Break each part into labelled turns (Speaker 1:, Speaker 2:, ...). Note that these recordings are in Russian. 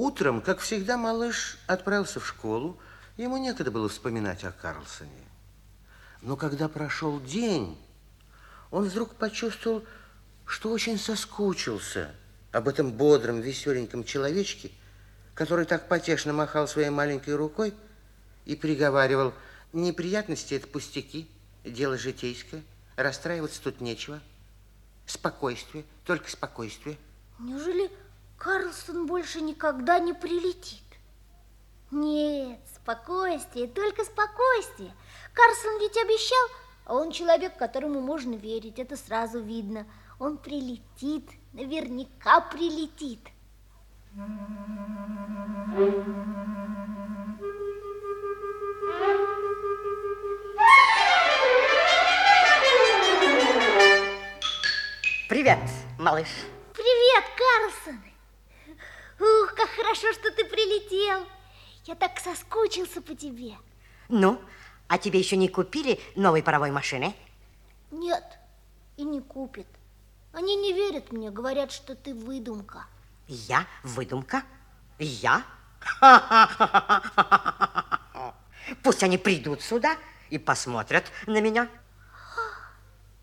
Speaker 1: Утром, как всегда, малыш отправился в школу. Ему некогда было вспоминать о Карлсоне. Но когда прошел день, он вдруг почувствовал, что очень соскучился об этом бодром, веселеньком человечке, который так потешно махал своей маленькой рукой и приговаривал, неприятности – это пустяки, дело житейское, расстраиваться тут нечего. Спокойствие, только спокойствие.
Speaker 2: Неужели Карлсон больше никогда не прилетит? Нет, спокойствие, только спокойствие. Карлсон ведь обещал, а он человек, которому можно верить, это сразу видно. Он прилетит, наверняка прилетит.
Speaker 3: Привет, малыш.
Speaker 2: Привет, Карлсон. Ух, как хорошо, что ты прилетел. Я так соскучился по тебе.
Speaker 3: Ну, а тебе еще не купили новой паровой машины?
Speaker 2: Нет, и не купит. Они не верят мне, говорят, что ты выдумка.
Speaker 3: Я выдумка? Я? Пусть они придут сюда и посмотрят на меня.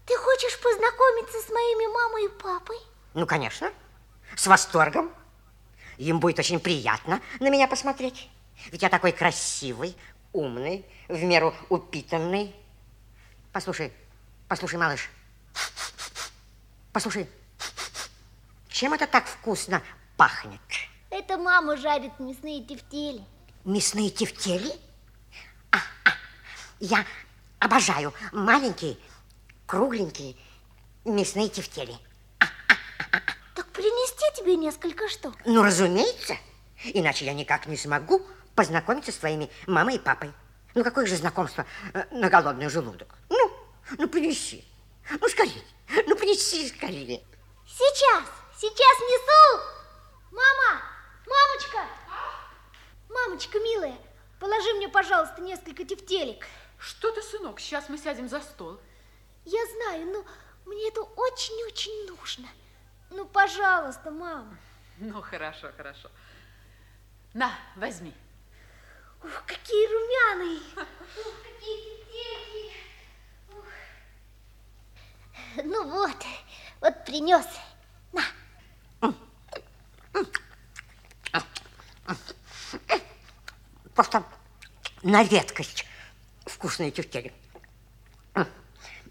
Speaker 2: Ты хочешь познакомиться с моими мамой и папой?
Speaker 3: Ну, конечно, с восторгом. Им будет очень приятно на меня посмотреть. Ведь я такой красивый, умный, в меру упитанный. Послушай, послушай, малыш. Послушай, чем это так вкусно пахнет?
Speaker 2: Это мама жарит мясные тефтели.
Speaker 3: Мясные тефтели? А, а, я обожаю маленькие, кругленькие мясные тефтели.
Speaker 2: Тебе несколько штук?
Speaker 3: Ну, разумеется. Иначе я никак не смогу познакомиться с твоими мамой и папой. Ну, какое же знакомство э, на голодный желудок? Ну, ну, принеси. Ну, скорее. Ну, принеси скорее.
Speaker 2: Сейчас, сейчас несу. Мама, мамочка. Мамочка, милая, положи мне, пожалуйста, несколько тефтелек.
Speaker 4: Что ты, сынок, сейчас мы сядем за стол.
Speaker 2: Я знаю, но мне это очень-очень нужно. Ну, пожалуйста, мама.
Speaker 4: Ну, хорошо, хорошо. На, возьми.
Speaker 2: Ух, какие румяные. Ух, какие тефтельки. Ух. Ну вот, вот принес. На.
Speaker 3: Просто на редкость вкусные тефтели.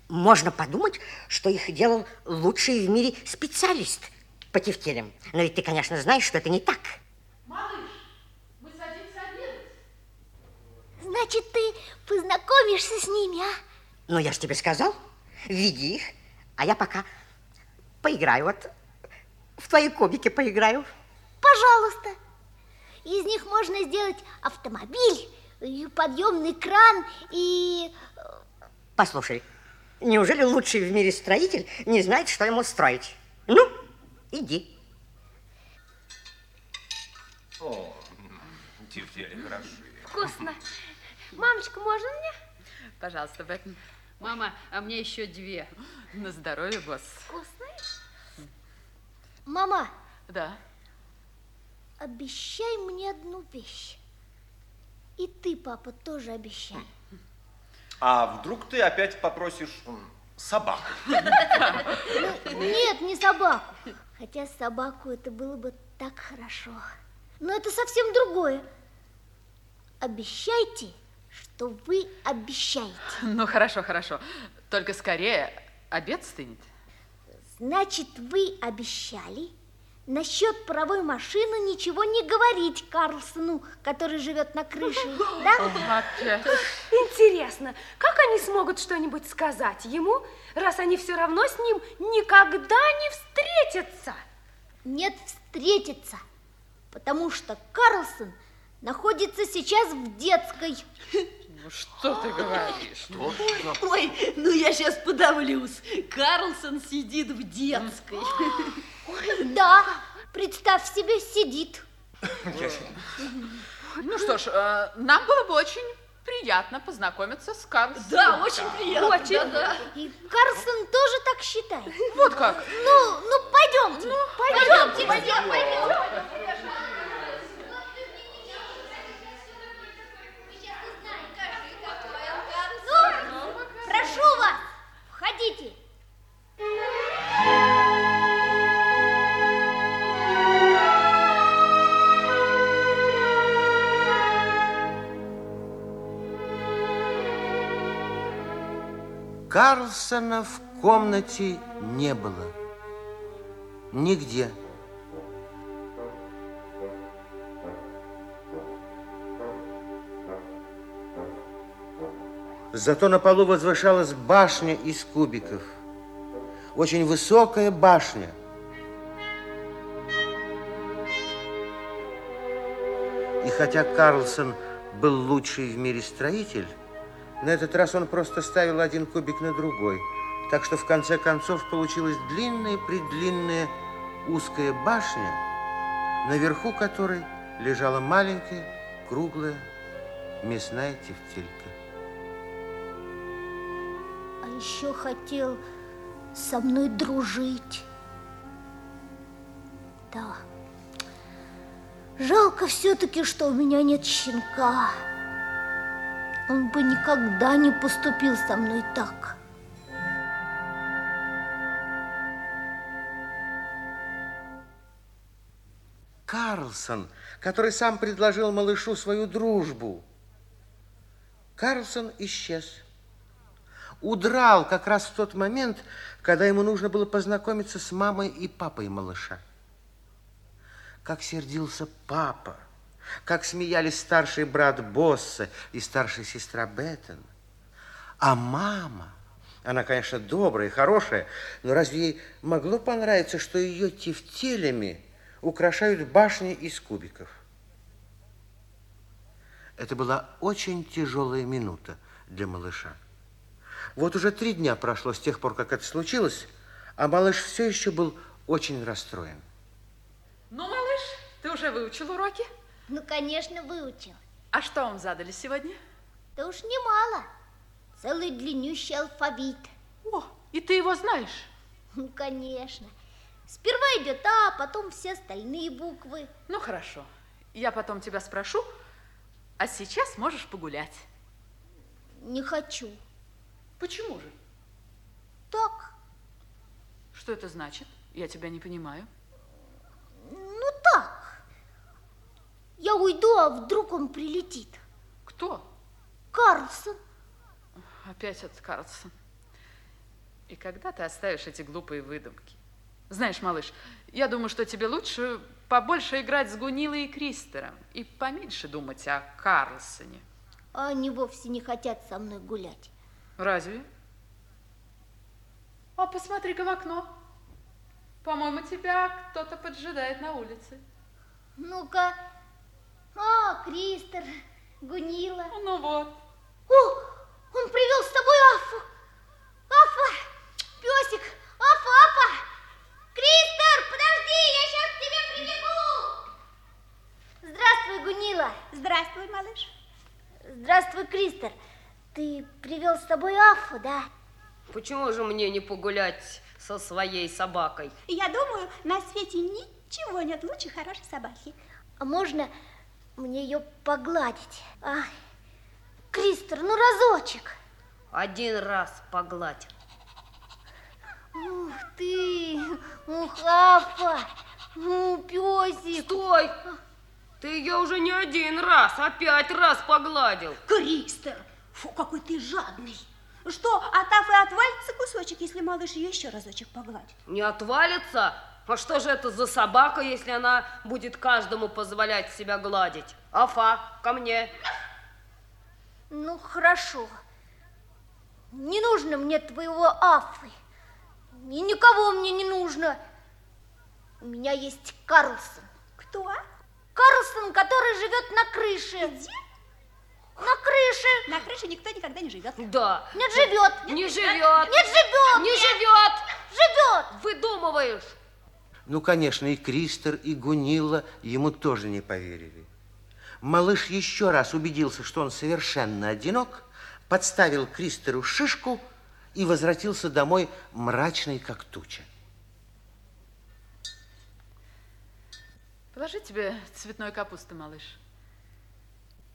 Speaker 3: Можно подумать, что их делал лучший в мире специалист по тефтелям. Но ведь ты, конечно, знаешь, что это не так.
Speaker 4: Малыш, мы садимся обедать.
Speaker 2: Значит, ты познакомишься с ними, а?
Speaker 3: Ну, я же тебе сказал, веди их, а я пока поиграю вот в твои кубики поиграю.
Speaker 2: Пожалуйста. Из них можно сделать автомобиль, подъемный кран, и...
Speaker 3: Послушай, неужели лучший в мире строитель не знает, что ему строить? Ну, иди.
Speaker 5: О, тефтели хороши.
Speaker 2: Вкусно. Мамочка, можно мне?
Speaker 4: Пожалуйста, Бэтмен. Мама, а мне еще две. На здоровье, босс.
Speaker 2: Вкусные? Мама,
Speaker 4: Да.
Speaker 2: обещай мне одну вещь. И ты, папа, тоже обещай.
Speaker 5: А вдруг ты опять попросишь собаку?
Speaker 2: Ну, нет, не собаку. Хотя собаку это было бы так хорошо. Но это совсем другое. Обещайте, что вы обещаете.
Speaker 4: Ну, хорошо, хорошо. Только скорее обед стынет.
Speaker 2: Значит, вы обещали насчет паровой машины ничего не говорить Карлсону, который живет на крыше, да?
Speaker 4: Опять.
Speaker 6: Интересно, как они смогут что-нибудь сказать ему, раз они все равно с ним никогда не встретятся?
Speaker 2: Нет, встретиться, потому что Карлсон находится сейчас в детской.
Speaker 4: Ну, что ты говоришь?
Speaker 5: Что?
Speaker 7: Ой, ну я сейчас подавлюсь. Карлсон сидит в детской.
Speaker 2: Да, представь себе, сидит.
Speaker 4: Ну что ж, э, нам было бы очень приятно познакомиться с Карлсоном.
Speaker 7: Да, очень приятно.
Speaker 6: Очень.
Speaker 7: Да-да.
Speaker 2: И Карлсон тоже так считает.
Speaker 4: Вот как.
Speaker 2: Ну, ну, пойдемте, пойдемте.
Speaker 7: Пойдем, пойдем.
Speaker 1: Карлсона в комнате не было. Нигде. Зато на полу возвышалась башня из кубиков. Очень высокая башня. И хотя Карлсон был лучший в мире строитель, на этот раз он просто ставил один кубик на другой. Так что в конце концов получилась длинная-предлинная узкая башня, наверху которой лежала маленькая, круглая мясная тефтелька.
Speaker 2: А еще хотел со мной дружить. Да. Жалко все-таки, что у меня нет щенка. Он бы никогда не поступил со мной так.
Speaker 1: Карлсон, который сам предложил малышу свою дружбу. Карлсон исчез. Удрал как раз в тот момент, когда ему нужно было познакомиться с мамой и папой малыша. Как сердился папа, как смеялись старший брат Босса и старшая сестра Беттен. А мама, она, конечно, добрая и хорошая, но разве ей могло понравиться, что ее тефтелями украшают башни из кубиков? Это была очень тяжелая минута для малыша. Вот уже три дня прошло с тех пор, как это случилось, а малыш все еще был очень расстроен.
Speaker 4: Ну, малыш, ты уже выучил уроки?
Speaker 2: Ну, конечно, выучил.
Speaker 4: А что вам задали сегодня?
Speaker 2: Да уж немало. Целый длиннющий алфавит.
Speaker 4: О, и ты его знаешь?
Speaker 2: Ну, конечно. Сперва идет А, потом все остальные буквы.
Speaker 4: Ну, хорошо. Я потом тебя спрошу, а сейчас можешь погулять.
Speaker 2: Не хочу.
Speaker 4: Почему же?
Speaker 2: Так,
Speaker 4: Что это значит? Я тебя не понимаю.
Speaker 2: ну так. Я уйду, а вдруг он прилетит.
Speaker 4: Кто?
Speaker 2: Карлсон.
Speaker 4: Опять этот Карлсон. И когда ты оставишь эти глупые выдумки? Знаешь, малыш, я думаю, что тебе лучше побольше играть с Гунилой и Кристером и поменьше думать о Карлсоне.
Speaker 2: А они вовсе не хотят со мной гулять.
Speaker 4: Разве? А посмотри-ка в окно. По-моему, тебя кто-то поджидает на улице.
Speaker 2: Ну-ка. А, Кристер, Гунила.
Speaker 4: Ну вот.
Speaker 2: О, он привел с собой Афу. Афа, песик, Афа, Афа. Кристер, подожди, я сейчас к тебе прибегу. Здравствуй, Гунила.
Speaker 8: Здравствуй, малыш.
Speaker 2: Здравствуй, Кристер. Ты привел с собой Афу, да?
Speaker 9: Почему же мне не погулять со своей собакой?
Speaker 8: Я думаю, на свете ничего нет лучше хорошей собаки.
Speaker 2: А можно мне ее погладить? А, Кристер, ну разочек.
Speaker 9: Один раз погладь.
Speaker 2: Ух ты, ух, Афа, ну, песик.
Speaker 9: Стой! Ты ее уже не один раз, а пять раз погладил.
Speaker 8: Кристер, фу, какой ты жадный. Что, от Афы отвалится кусочек, если малыш ее еще разочек погладит?
Speaker 9: Не отвалится? А что же это за собака, если она будет каждому позволять себя гладить? Афа, ко мне.
Speaker 2: Ну, хорошо. Не нужно мне твоего Афы. И никого мне не нужно. У меня есть Карлсон.
Speaker 8: Кто?
Speaker 2: Карлсон, который живет на крыше.
Speaker 8: Где?
Speaker 2: На крыше.
Speaker 8: На крыше никто никогда не живет.
Speaker 9: Да.
Speaker 2: Нет, живет.
Speaker 9: Не живет.
Speaker 2: Нет, живет.
Speaker 9: Не живет.
Speaker 2: Живет.
Speaker 9: Выдумываешь.
Speaker 1: Ну, конечно, и Кристер, и Гунила ему тоже не поверили. Малыш еще раз убедился, что он совершенно одинок, подставил Кристеру шишку и возвратился домой мрачный, как туча.
Speaker 4: Положи тебе цветной капусты, малыш.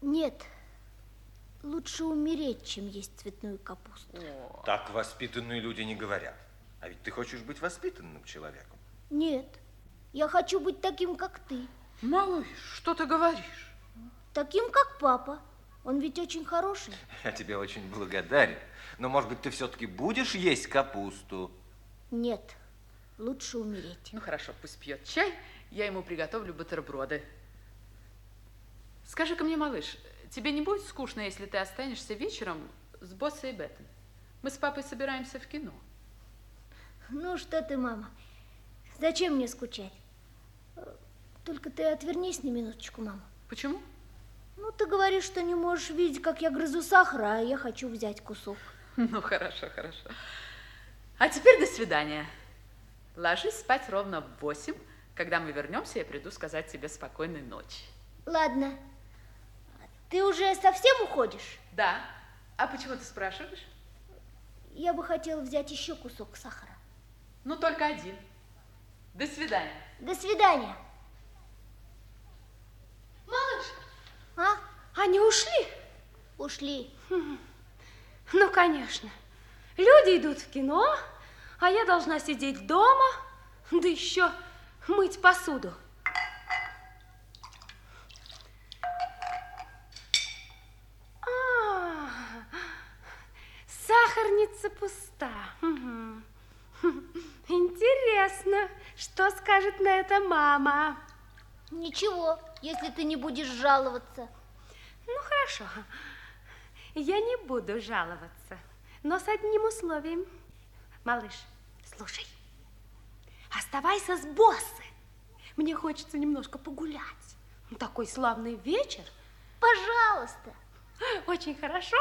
Speaker 2: Нет. Лучше умереть, чем есть цветную капусту.
Speaker 5: Так воспитанные люди не говорят. А ведь ты хочешь быть воспитанным человеком.
Speaker 2: Нет. Я хочу быть таким, как ты.
Speaker 4: Малыш, что ты говоришь?
Speaker 2: Таким, как папа. Он ведь очень хороший.
Speaker 5: Я тебе очень благодарен. Но, может быть, ты все-таки будешь есть капусту?
Speaker 2: Нет, лучше умереть.
Speaker 4: Ну хорошо, пусть пьет чай, я ему приготовлю бутерброды. Скажи-ка мне, малыш, тебе не будет скучно, если ты останешься вечером с Боссой и Беттом? Мы с папой собираемся в кино.
Speaker 2: Ну что ты, мама, зачем мне скучать? Только ты отвернись на минуточку, мама.
Speaker 4: Почему?
Speaker 2: Ну, ты говоришь, что не можешь видеть, как я грызу сахар, а я хочу взять кусок.
Speaker 4: Ну, хорошо, хорошо. А теперь до свидания. Ложись спать ровно в восемь. Когда мы вернемся, я приду сказать тебе спокойной ночи.
Speaker 2: Ладно. Ты уже совсем уходишь?
Speaker 4: Да. А почему ты спрашиваешь?
Speaker 2: Я бы хотела взять еще кусок сахара.
Speaker 4: Ну, только один. До свидания.
Speaker 2: До свидания.
Speaker 6: Малыш,
Speaker 2: А?
Speaker 6: они ушли?
Speaker 2: Ушли.
Speaker 6: Ну, конечно. Люди идут в кино, а я должна сидеть дома, да еще мыть посуду. А, сахарница пуста. Интересно, что скажет на это мама?
Speaker 2: Ничего, если ты не будешь жаловаться.
Speaker 6: Ну, хорошо. Я не буду жаловаться, но с одним условием. Малыш, слушай, оставайся с боссом. Мне хочется немножко погулять. Такой славный вечер.
Speaker 2: Пожалуйста.
Speaker 6: Очень хорошо.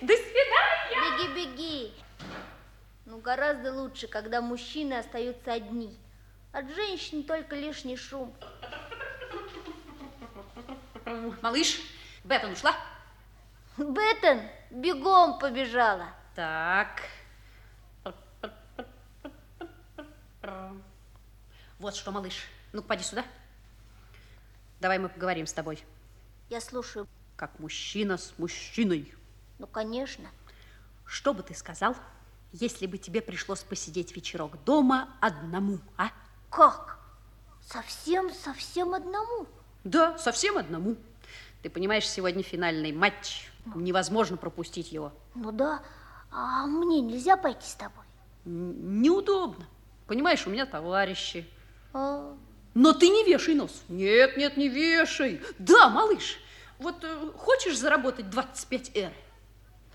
Speaker 6: До свидания.
Speaker 2: Беги, беги. Ну, гораздо лучше, когда мужчины остаются одни. От женщин только лишний шум.
Speaker 7: Малыш, Беттон ушла?
Speaker 2: Беттон бегом побежала.
Speaker 7: Так. Вот что, малыш, ну поди сюда. Давай мы поговорим с тобой,
Speaker 2: Я слушаю.
Speaker 7: как мужчина с мужчиной.
Speaker 2: Ну, конечно.
Speaker 7: Что бы ты сказал, если бы тебе пришлось посидеть вечерок дома одному, а?
Speaker 2: Как? Совсем-совсем одному?
Speaker 7: Да, совсем одному. Ты понимаешь, сегодня финальный матч. Невозможно пропустить его.
Speaker 2: Ну да. А мне нельзя пойти с тобой?
Speaker 7: Н- Неудобно. Понимаешь, у меня товарищи.
Speaker 2: А,
Speaker 7: Но ты не вешай нос. Нет, нет, не вешай. Да, малыш, вот э, хочешь заработать 25 эр?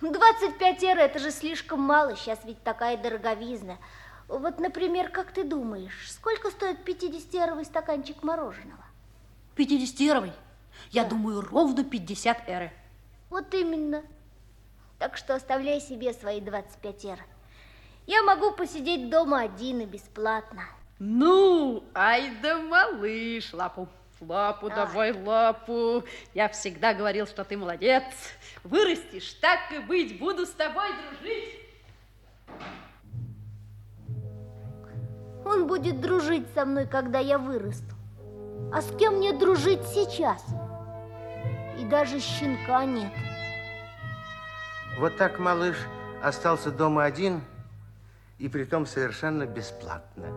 Speaker 2: 25 евро это же слишком мало. Сейчас ведь такая дороговизна. Вот, например, как ты думаешь, сколько стоит 50-эровый стаканчик мороженого?
Speaker 7: 50 эровый? Я думаю, ровно 50 эры.
Speaker 2: Вот именно. Так что оставляй себе свои 25 евро. Я могу посидеть дома один и бесплатно.
Speaker 7: Ну, ай да малыш, лапу. Лапу, давай лапу. Я всегда говорил, что ты молодец. Вырастешь, так и быть, буду с тобой дружить.
Speaker 2: Он будет дружить со мной, когда я вырасту. А с кем мне дружить сейчас? И даже щенка нет.
Speaker 1: Вот так малыш остался дома один, и притом совершенно бесплатно.